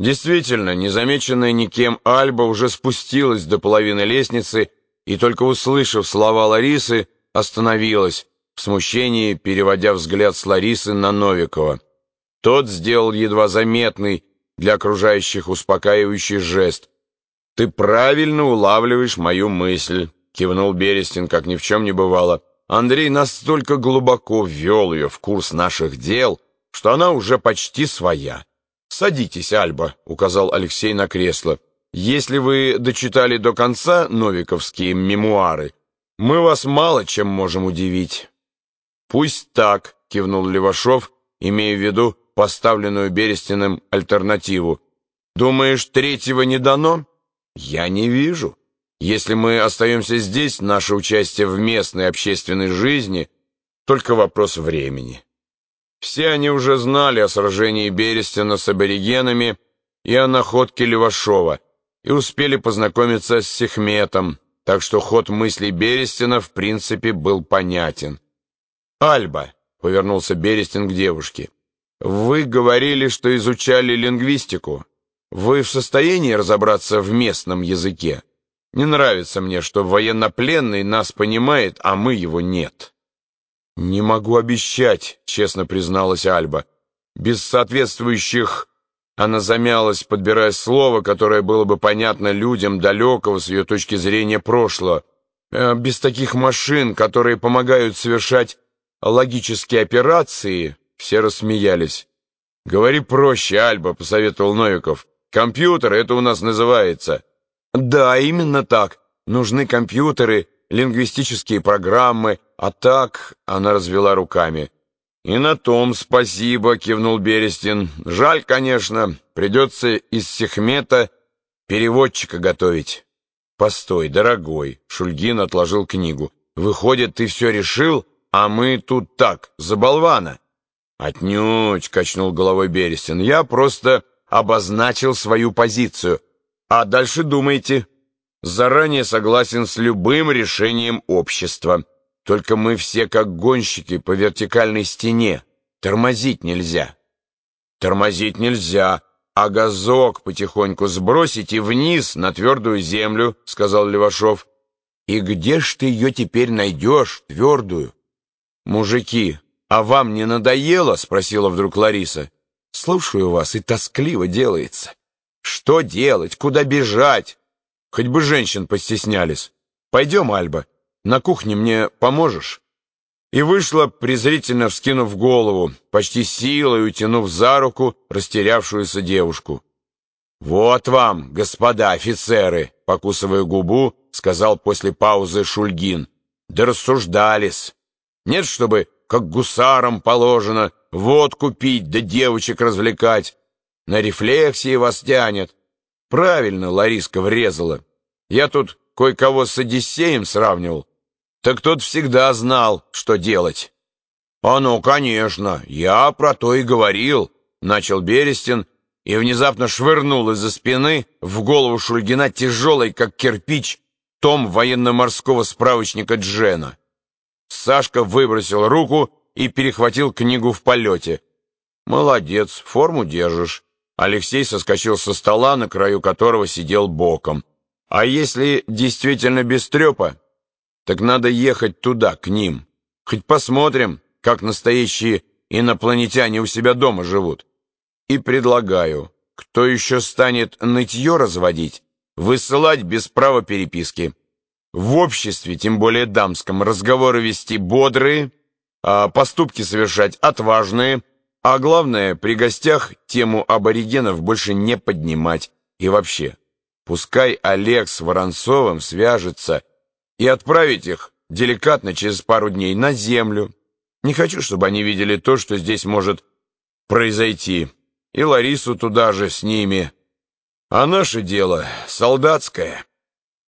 Действительно, незамеченная никем Альба уже спустилась до половины лестницы и, только услышав слова Ларисы, остановилась, в смущении переводя взгляд с Ларисы на Новикова. Тот сделал едва заметный для окружающих успокаивающий жест. «Ты правильно улавливаешь мою мысль», — кивнул Берестин, как ни в чем не бывало. Андрей настолько глубоко ввел ее в курс наших дел, что она уже почти своя. «Садитесь, Альба», — указал Алексей на кресло. «Если вы дочитали до конца новиковские мемуары, мы вас мало чем можем удивить». «Пусть так», — кивнул Левашов, имея в виду поставленную Берестиным альтернативу. «Думаешь, третьего не дано?» «Я не вижу. Если мы остаемся здесь, наше участие в местной общественной жизни — только вопрос времени». Все они уже знали о сражении Берестина с аборигенами и о находке Левашова, и успели познакомиться с Сехметом, так что ход мыслей Берестина в принципе был понятен. «Альба», — повернулся Берестин к девушке, — «вы говорили, что изучали лингвистику. Вы в состоянии разобраться в местном языке? Не нравится мне, что военнопленный нас понимает, а мы его нет». «Не могу обещать», — честно призналась Альба. «Без соответствующих...» Она замялась, подбирая слово, которое было бы понятно людям далекого с ее точки зрения прошлого. «Э, «Без таких машин, которые помогают совершать логические операции...» Все рассмеялись. «Говори проще, Альба», — посоветовал Новиков. «Компьютер — это у нас называется». «Да, именно так. Нужны компьютеры, лингвистические программы, а так она развела руками. «И на том спасибо», — кивнул Берестин. «Жаль, конечно, придется из Сехмета переводчика готовить». «Постой, дорогой», — Шульгин отложил книгу. «Выходит, ты все решил, а мы тут так, за болвана». «Отнюдь», — качнул головой Берестин. «Я просто обозначил свою позицию. А дальше думайте» заранее согласен с любым решением общества. Только мы все как гонщики по вертикальной стене. Тормозить нельзя. Тормозить нельзя, а газок потихоньку сбросить и вниз на твердую землю, сказал Левашов. И где ж ты ее теперь найдешь, твердую? Мужики, а вам не надоело? Спросила вдруг Лариса. Слушаю вас, и тоскливо делается. Что делать? Куда бежать? Хоть бы женщин постеснялись. Пойдем, Альба, на кухне мне поможешь?» И вышла, презрительно вскинув голову, почти силой утянув за руку растерявшуюся девушку. «Вот вам, господа офицеры!» — покусывая губу, сказал после паузы Шульгин. «Да рассуждались. Нет, чтобы, как гусарам положено, водку пить да девочек развлекать. На рефлексии вас тянет. Правильно Лариска врезала. Я тут кое-кого с Одиссеем сравнивал. Так тот всегда знал, что делать. «А ну, конечно, я про то и говорил», — начал Берестин и внезапно швырнул из-за спины в голову Шульгина тяжелый, как кирпич, том военно-морского справочника Джена. Сашка выбросил руку и перехватил книгу в полете. «Молодец, форму держишь». Алексей соскочил со стола, на краю которого сидел боком. «А если действительно без трепа, так надо ехать туда, к ним. Хоть посмотрим, как настоящие инопланетяне у себя дома живут. И предлагаю, кто еще станет нытье разводить, высылать без права переписки. В обществе, тем более дамском, разговоры вести бодрые, а поступки совершать отважные – а главное, при гостях тему аборигенов больше не поднимать. И вообще, пускай Олег с Воронцовым свяжется и отправить их деликатно через пару дней на землю. Не хочу, чтобы они видели то, что здесь может произойти. И Ларису туда же с ними. А наше дело солдатское.